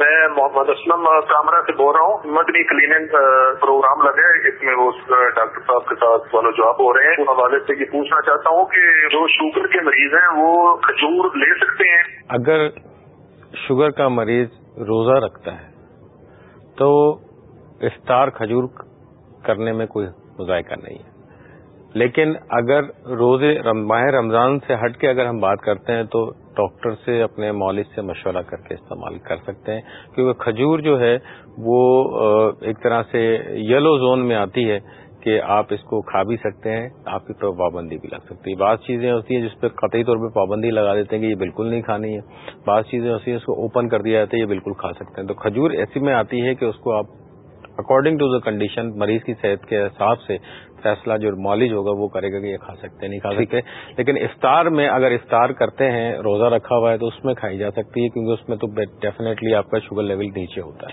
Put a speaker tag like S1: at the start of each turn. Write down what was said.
S1: میں محمد اسلم کامرا سے بول رہا ہوں۔ مدنی کلینک پروگرام لگے اس میں وہ ڈاکٹر صاحب کے ساتھ سوال و جواب ہو رہے ہیں۔ اس حوالے سے یہ پوچھنا چاہتا ہوں کہ جو شوگر کے مریض ہیں، وہ کھجور لے سکتے ہیں؟
S2: اگر شوگر کا مریض روزہ رکھتا ہے، تو افطار کھجور کرنے میں کوئی مذائقہ نہیں ہے۔ لیکن اگر روزے ماہ رمضان سے ہٹ کے اگر ہم بات کرتے ہیں تو ڈاکٹر سے اپنے مالج سے مشورہ کر کے استعمال کر سکتے ہیں، کیونکہ کھجور جو ہے وہ ایک طرح سے یلو زون میں آتی ہے کہ آپ اس کو کھا بھی سکتے ہیں، آپ کی طرف پابندی بھی لگ سکتی ہے۔ بعض چیزیں ہوتی ہیں جس پہ قطعی طور پہ پابندی لگا دیتے ہیں کہ یہ بالکل نہیں کھانی ہے۔ بعض چیزیں ہوتی ہیں اس کو اوپن کر دیا جاتا ہے، یہ بالکل کھا سکتے ہیں۔ تو کھجور ایسی میں آتی ہے کہ اس کو آپ اکارڈنگ ٹو دا کنڈیشن مریض کی صحت کے حساب سے فیصلہ جو مالج ہوگا وہ کرے گا کہ یہ کھا سکتے نہیں کھا سکتے لیکن افطار میں اگر افطار کرتے ہیں روزہ رکھا ہوا ہے تو اس میں کھائی جا سکتی ہے کیونکہ اس میں تو ڈیفینیٹلی آپ کا شوگر لیول نیچے ہوتا ہے